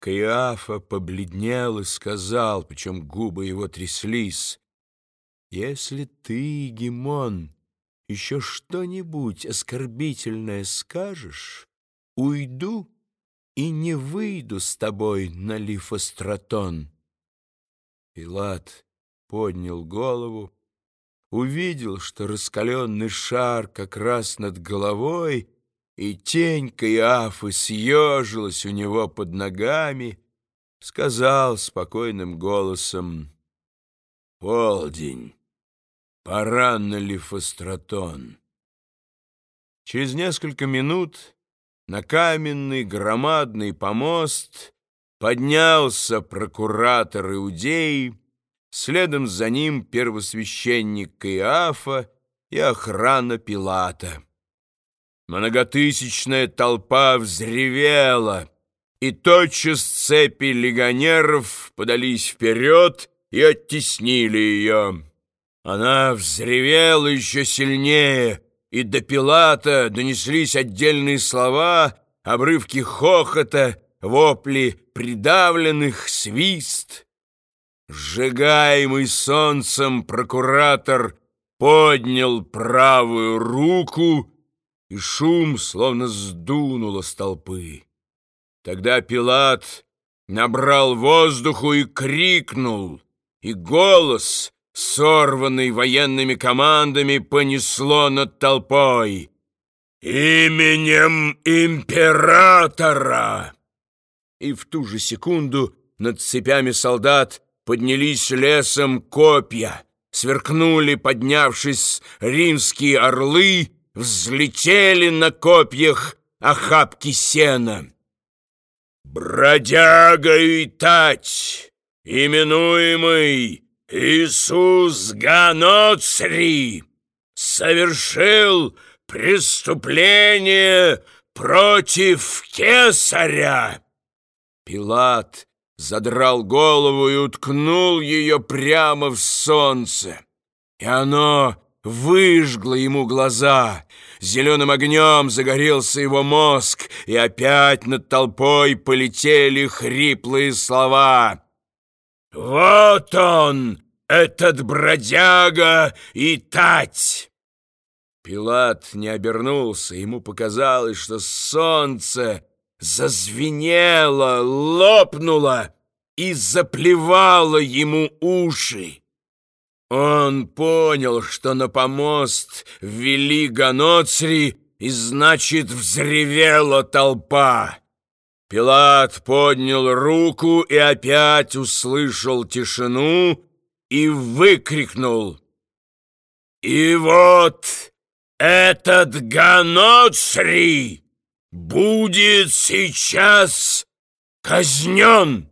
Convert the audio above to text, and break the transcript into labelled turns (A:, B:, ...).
A: Каиафа побледнел и сказал, причем губы его тряслись, «Если ты, Гимон, еще что-нибудь оскорбительное скажешь, уйду и не выйду с тобой на лифостратон». Пилат поднял голову, увидел, что раскаленный шар как раз над головой — и тень Каиафы съежилась у него под ногами, сказал спокойным голосом «Полдень, пора на лифостратон». Через несколько минут на каменный громадный помост поднялся прокуратор Иудеи, следом за ним первосвященник Каиафа и охрана Пилата. Многотысячная толпа взревела, и тотчас цепи легионеров подались вперед и оттеснили ее. Она взревела еще сильнее, и до Пилата донеслись отдельные слова, обрывки хохота, вопли придавленных, свист. Сжигаемый солнцем прокуратор поднял правую руку и шум словно сдунуло с толпы. Тогда Пилат набрал воздуху и крикнул, и голос, сорванный военными командами, понесло над толпой. «Именем императора!» И в ту же секунду над цепями солдат поднялись лесом копья, сверкнули, поднявшись, римские орлы, взлетели на копьях охапки сена. Бродяга и тать, именуемый Иисус Ганоцри, совершил преступление против кесаря. Пилат задрал голову и уткнул ее прямо в солнце, и оно выжгло ему глаза. Зеленым огнем загорелся его мозг, и опять над толпой полетели хриплые слова. «Вот он, этот бродяга и тать!» Пилат не обернулся, ему показалось, что солнце зазвенело, лопнуло и заплевало ему уши. Он понял, что на помост ввели Ганоцри, и, значит, взревела толпа. Пилат поднял руку и опять услышал тишину и выкрикнул. «И вот этот Ганоцри будет сейчас казнен!»